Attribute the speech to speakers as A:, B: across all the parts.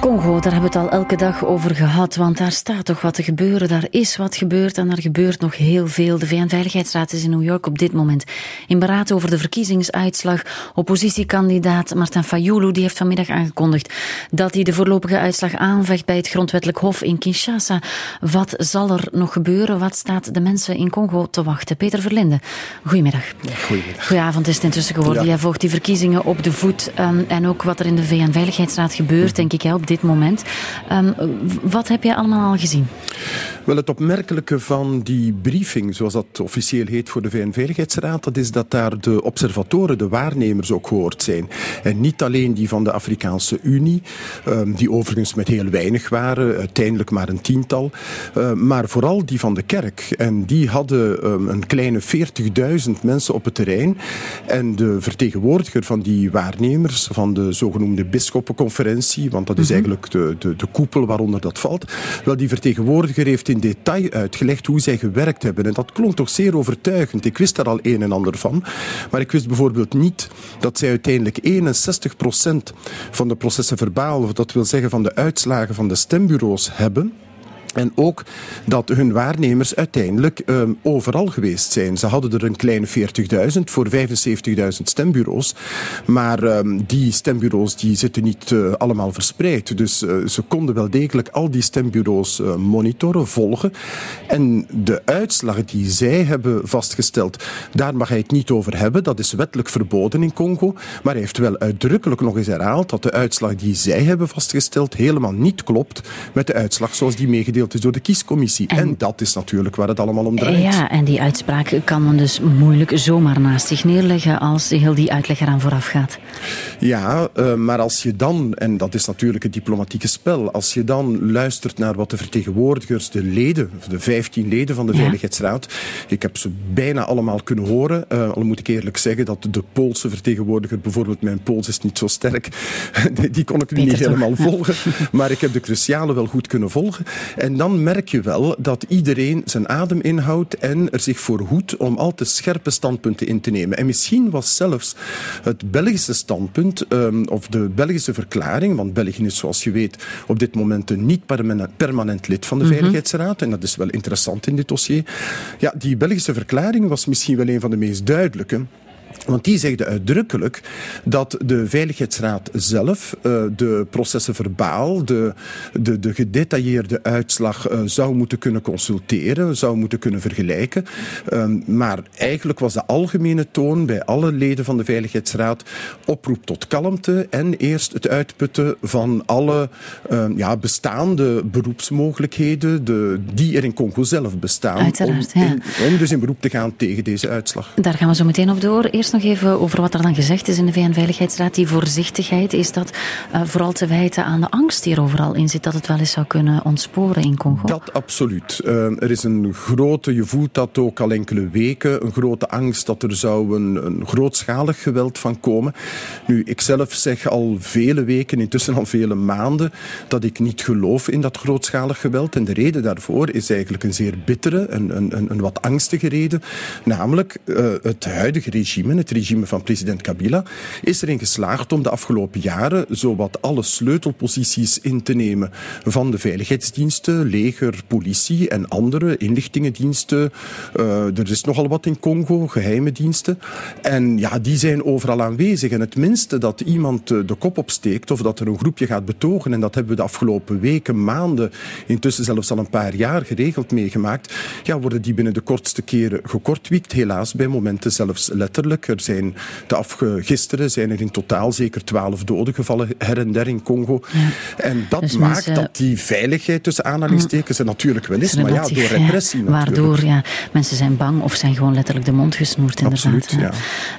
A: Congo, daar hebben we het al elke dag over gehad, want daar staat toch wat te gebeuren. Daar is wat gebeurd en er gebeurt nog heel veel. De VN-veiligheidsraad is in New York op dit moment in beraad over de verkiezingsuitslag. Oppositiekandidaat Martin Fayulu die heeft vanmiddag aangekondigd dat hij de voorlopige uitslag aanvecht bij het grondwettelijk hof in Kinshasa. Wat zal er nog gebeuren? Wat staat de mensen in Congo te wachten? Peter Verlinde, goedemiddag.
B: Goedemiddag.
A: Goedenavond is het intussen geworden. Jij volgt die verkiezingen op de voet um, en ook wat er in de VN-veiligheidsraad gebeurt, denk ik, hè, dit moment. Um, wat heb je allemaal al gezien?
B: Wel, het opmerkelijke van die briefing, zoals dat officieel heet voor de VN-veiligheidsraad, dat is dat daar de observatoren, de waarnemers ook gehoord zijn. En niet alleen die van de Afrikaanse Unie, um, die overigens met heel weinig waren, uiteindelijk maar een tiental, uh, maar vooral die van de kerk. En die hadden een kleine 40.000 mensen op het terrein. En de vertegenwoordiger van die waarnemers, van de zogenoemde bisschoppenconferentie, want dat is -hmm. Eigenlijk de, de, de koepel waaronder dat valt, wel, die vertegenwoordiger heeft in detail uitgelegd hoe zij gewerkt hebben. En dat klonk toch zeer overtuigend. Ik wist daar al een en ander van. Maar ik wist bijvoorbeeld niet dat zij uiteindelijk 61 procent van de processen verbaal, of dat wil zeggen van de uitslagen van de stembureaus hebben. En ook dat hun waarnemers uiteindelijk um, overal geweest zijn. Ze hadden er een kleine 40.000 voor 75.000 stembureaus. Maar um, die stembureaus die zitten niet uh, allemaal verspreid. Dus uh, ze konden wel degelijk al die stembureaus uh, monitoren, volgen. En de uitslag die zij hebben vastgesteld, daar mag hij het niet over hebben. Dat is wettelijk verboden in Congo. Maar hij heeft wel uitdrukkelijk nog eens herhaald dat de uitslag die zij hebben vastgesteld helemaal niet klopt met de uitslag zoals die meegedeeld is door de kiescommissie. En, en, dat is natuurlijk waar het allemaal om draait.
A: Ja, en die uitspraak kan men dus moeilijk zomaar naast zich neerleggen als heel die uitleg eraan vooraf gaat.
B: Ja, uh, maar als je dan, en dat is natuurlijk het diplomatieke spel, als je dan luistert naar wat de vertegenwoordigers, de leden, de 15 leden van de ja. Veiligheidsraad, ik heb ze bijna allemaal kunnen horen, uh, al moet ik eerlijk zeggen dat de Poolse vertegenwoordiger, bijvoorbeeld mijn Pools is niet zo sterk, die kon ik nu niet helemaal volgen, maar ik heb de cruciale wel goed kunnen volgen. En dan merk je wel dat iedereen zijn adem inhoudt en er zich voor hoedt om al te scherpe standpunten in te nemen. En misschien was zelfs het Belgische standpunt, um, of de Belgische verklaring, want België is zoals je weet op dit moment een niet permanent lid van de mm -hmm. Veiligheidsraad, en dat is wel interessant in dit dossier. Ja, die Belgische verklaring was misschien wel een van de meest duidelijke. Want die zegde uitdrukkelijk dat de Veiligheidsraad zelf uh, de processen verbaal, de, de, de gedetailleerde uitslag uh, zou moeten kunnen consulteren, zou moeten kunnen vergelijken. Um, maar eigenlijk was de algemene toon bij alle leden van de Veiligheidsraad oproep tot kalmte en eerst het uitputten van alle um, ja, bestaande beroepsmogelijkheden de, die er in Congo zelf bestaan.
A: Ja.
B: om dus in beroep te gaan tegen deze uitslag.
A: Daar gaan we zo meteen op door. Eerst nog even over wat er dan gezegd is in de VN-veiligheidsraad. Die voorzichtigheid, is dat uh, vooral te wijten aan de angst die er overal in zit, dat het wel eens zou kunnen ontsporen in Congo?
B: Dat absoluut. Uh, er is een grote, je voelt dat ook al enkele weken, een grote angst dat er zou een, grootschalig geweld van komen. Nu, ik zelf zeg al vele weken, intussen al vele maanden, dat ik niet geloof in dat grootschalig geweld. En de reden daarvoor is eigenlijk een zeer bittere, een, een, een wat angstige reden. Namelijk uh, het huidige regime, het regime van president Kabila, is erin geslaagd om de afgelopen jaren zowat alle sleutelposities in te nemen van de veiligheidsdiensten, leger, politie en andere inlichtingendiensten. Uh, er is nogal wat in Congo, geheime diensten. En ja, die zijn overal aanwezig. En het minste dat iemand de kop opsteekt of dat er een groepje gaat betogen, en dat hebben we de afgelopen weken, maanden, intussen zelfs al een paar jaar geregeld meegemaakt, ja, worden die binnen de kortste keren gekortwiekt, helaas bij momenten zelfs letterlijk. Er zijn de afge, gisteren zijn er in totaal zeker twaalf doden gevallen her en der in Congo. Ja. En dat dus maakt mensen... dat die veiligheid tussen aanhalingstekens er natuurlijk wel is, maar ja, door repressie
A: ja, Waardoor ja, mensen zijn bang of zijn gewoon letterlijk de mond gesnoerd inderdaad.
B: Absoluut, ja.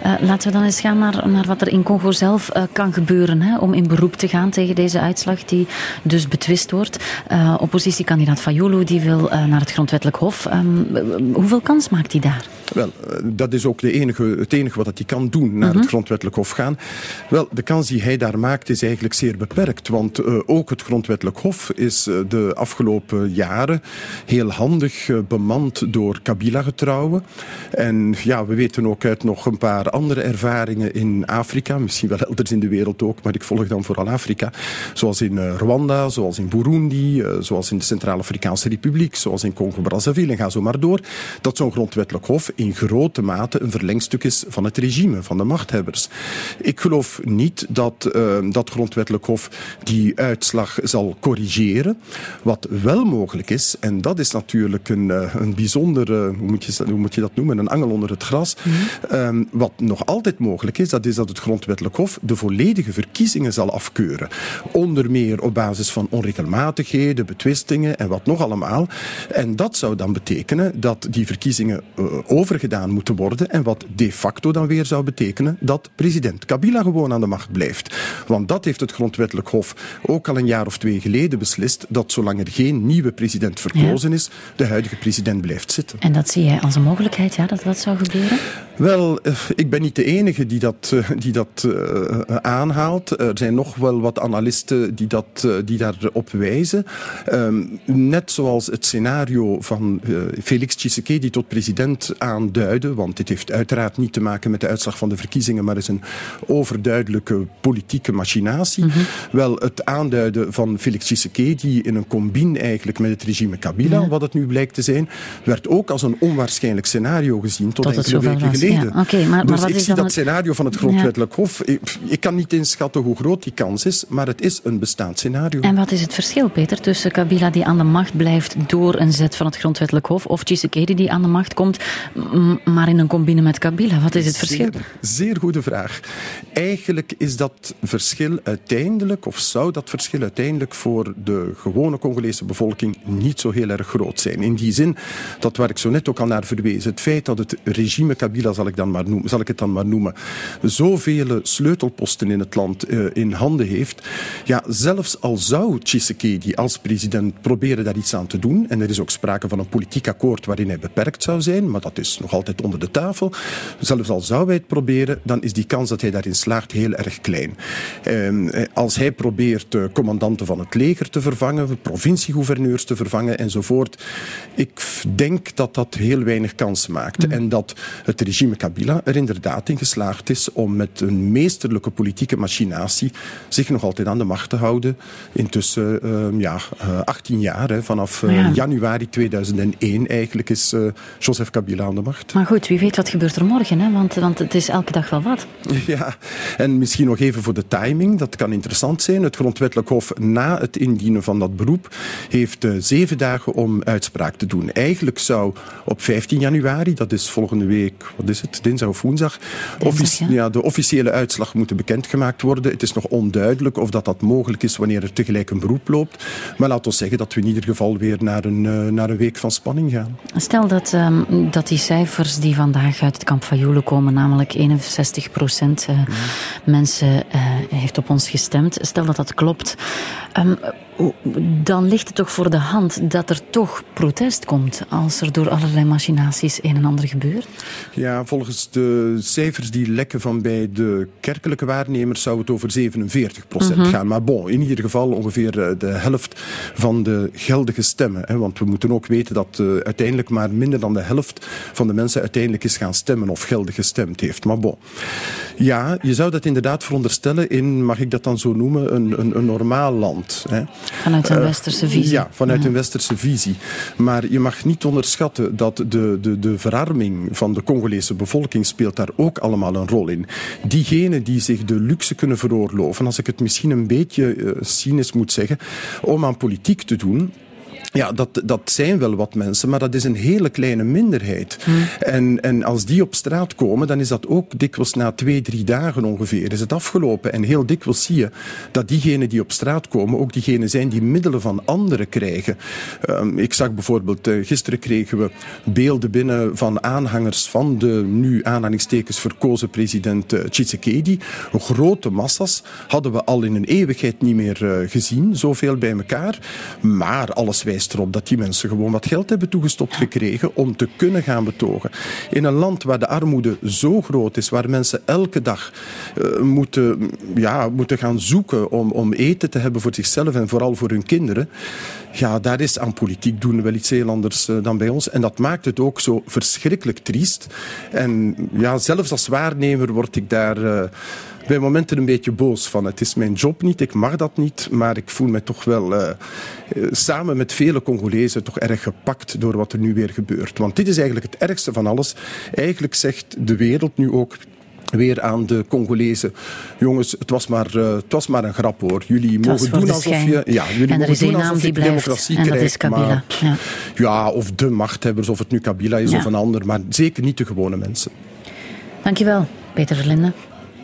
A: Uh, laten we dan eens gaan naar, naar wat er in Congo zelf uh, kan gebeuren hè, om in beroep te gaan tegen deze uitslag die dus betwist wordt. Uh, oppositiekandidaat Fayulu die wil naar het grondwettelijk hof. Um, hoeveel kans maakt hij daar?
B: Wel, dat is ook de enige, het enige wat hij kan doen, naar het mhm. grondwettelijk hof gaan. Wel, de kans die hij daar maakt is eigenlijk zeer beperkt. Want uh, ook het grondwettelijk hof is uh, de afgelopen jaren heel handig uh, bemand door Kabila-getrouwen. En ja, we weten ook uit nog een paar andere ervaringen in Afrika, misschien wel elders in de wereld ook, maar ik volg dan vooral Afrika. Zoals in Rwanda, zoals in Burundi, zoals in de Centraal-Afrikaanse Republiek, zoals in Congo-Brazzaville en ga zo maar door. Dat zo'n grondwettelijk hof in grote mate een verlengstuk is van het regime, van de machthebbers. Ik geloof niet dat uh, dat grondwettelijk hof die uitslag zal corrigeren. Wat wel mogelijk is, en dat is natuurlijk een, uh, een bijzondere, hoe moet, je, hoe moet je dat noemen, een angel onder het gras. Mm -hmm. um, wat nog altijd mogelijk is, dat is dat het grondwettelijk hof de volledige verkiezingen zal afkeuren. Onder meer op basis van onregelmatigheden, betwistingen en wat nog allemaal. En dat zou dan betekenen dat die verkiezingen uh, overgedaan moeten worden en wat de facto dan weer zou betekenen dat president Kabila gewoon aan de macht blijft. Want dat heeft het grondwettelijk hof ook al een jaar of twee geleden beslist, dat zolang er geen nieuwe president verkozen ja. is, de huidige president blijft zitten.
A: En dat zie jij als een mogelijkheid, ja, dat dat zou gebeuren?
B: Wel, eh, ik ben niet de enige die dat, eh, die dat uh, aanhaalt. Er zijn nog wel wat analisten die, dat, die daarop wijzen. Um, net zoals het scenario van Felix Tshisekedi tot president aanduiden, want dit heeft uiteraard niet te maken met de uitslag van de verkiezingen, maar is een overduidelijke politieke machinatie. Mm -hmm. Wel, het aanduiden van Felix Tshisekedi in een combine eigenlijk met het regime Kabila, ja. wat het nu blijkt te zijn, werd ook als een onwaarschijnlijk scenario gezien tot, enkele weken. Geleden.
A: Ja, okay, maar,
B: dus
A: maar
B: ik zie dat
A: het...
B: scenario van het grondwettelijk ja. hof, ik, ik, kan niet inschatten hoe groot die kans is, maar het is een bestaand scenario.
A: En wat is het verschil, Peter, tussen Kabila die aan de macht blijft door een zet van het grondwettelijk hof of Tshisekedi die aan de macht komt, maar in een combine met Kabila? Wat is het verschil?
B: Zeer, zeer goede vraag. Eigenlijk is dat verschil uiteindelijk, of zou dat verschil uiteindelijk voor de gewone Congolese bevolking niet zo heel erg groot zijn. In die zin, dat waar ik zo net ook al naar verwees, het feit dat het regime Kabila, zal ik, dan maar noemen, zal ik het dan maar noemen, zoveel sleutelposten in het land uh, in handen heeft. Ja, zelfs al zou Tshisekedi als president proberen daar iets aan te doen, en er is ook sprake van een politiek akkoord waarin hij beperkt zou zijn, maar dat is nog altijd onder de tafel. Zelfs al zou hij het proberen, dan is die kans dat hij daarin slaagt heel erg klein. Uh, als hij probeert uh, commandanten van het leger te vervangen, provinciegouverneurs te vervangen enzovoort, ik denk dat dat heel weinig kans maakt. Mm. En dat het regime Kabila er inderdaad in geslaagd is om met een meesterlijke politieke machinatie zich nog altijd aan de macht te houden. Intussen uh, ja, 18 jaar, hè, vanaf ja. januari 2001 eigenlijk is uh, Joseph Kabila aan de macht.
A: Maar goed, wie weet wat gebeurt er morgen, hè? Want, want het is elke dag wel wat.
B: Ja, en misschien nog even voor de timing, dat kan interessant zijn. Het grondwettelijk hof na het indienen van dat beroep heeft zeven dagen om uitspraak te doen. Eigenlijk zou op 15 januari, dat is volgende week, wat is het, dinsdag of woensdag, ja. ja, de officiële uitslag moeten bekendgemaakt worden. Het is nog onduidelijk of dat, dat mogelijk is wanneer er tegelijk een beroep loopt. Maar laten we zeggen dat we in ieder geval weer naar een, uh, naar een week van spanning gaan.
A: Stel dat, um, dat die cijfers die vandaag uit het kamp van Joelen komen, namelijk 61 procent uh, mm. mensen uh, heeft op ons gestemd. Stel dat dat klopt. Um, dan ligt het toch voor de hand dat er toch protest komt als er door allerlei machinaties een en ander gebeurt?
B: Ja, volgens de cijfers die lekken van bij de kerkelijke waarnemers zou het over 47 procent mm -hmm. gaan. Maar bon, in ieder geval ongeveer de helft van de geldige stemmen. Hè, want we moeten ook weten dat uh, uiteindelijk maar minder dan de helft van de mensen uiteindelijk is gaan stemmen of geldig gestemd heeft. Maar bon, ja, je zou dat inderdaad veronderstellen in, mag ik dat dan zo noemen, een, een, een normaal land. Hè.
A: Vanuit een westerse visie.
B: Ja, vanuit ja. een westerse visie. Maar je mag niet onderschatten dat de, de, de verarming van de Congolese bevolking speelt daar ook allemaal een rol in. Diegenen die zich de luxe kunnen veroorloven, als ik het misschien een beetje uh, cynisch moet zeggen, om aan politiek te doen, ja, dat, dat zijn wel wat mensen, maar dat is een hele kleine minderheid. En, en als die op straat komen, dan is dat ook dikwijls na twee, drie dagen ongeveer is het afgelopen. En heel dikwijls zie je dat diegenen die op straat komen ook diegenen zijn die middelen van anderen krijgen. Um, ik zag bijvoorbeeld, uh, gisteren kregen we beelden binnen van aanhangers van de nu aanhalingstekens verkozen president uh, Tshisekedi. Grote massas hadden we al in een eeuwigheid niet meer uh, gezien, zoveel bij elkaar. Maar alles alles wijst erop dat die mensen gewoon wat geld hebben toegestopt gekregen om te kunnen gaan betogen. In een land waar de armoede zo groot is, waar mensen elke dag uh, moeten, ja, moeten gaan zoeken om, om eten te hebben voor zichzelf en vooral voor hun kinderen, ja, daar is aan politiek doen wel iets heel anders uh, dan bij ons. En dat maakt het ook zo verschrikkelijk triest. En ja, zelfs als waarnemer word ik daar uh, bij momenten een beetje boos van. Het is mijn job niet, ik mag dat niet, maar ik voel me toch wel uh, samen met vele Congolezen toch erg gepakt door wat er nu weer gebeurt. Want dit is eigenlijk het ergste van alles. Eigenlijk zegt de wereld nu ook weer aan de Congolezen. Jongens, het was maar, uh, het was maar een grap hoor. Jullie mogen doen alsof je.
A: Ja, jullie mogen doen alsof je democratie en krijgt. Dat is Kabila. Maar,
B: ja. ja. of de machthebbers, of het nu Kabila is ja. of een ander, maar zeker niet de gewone mensen.
A: Dankjewel, Peter Verlinde.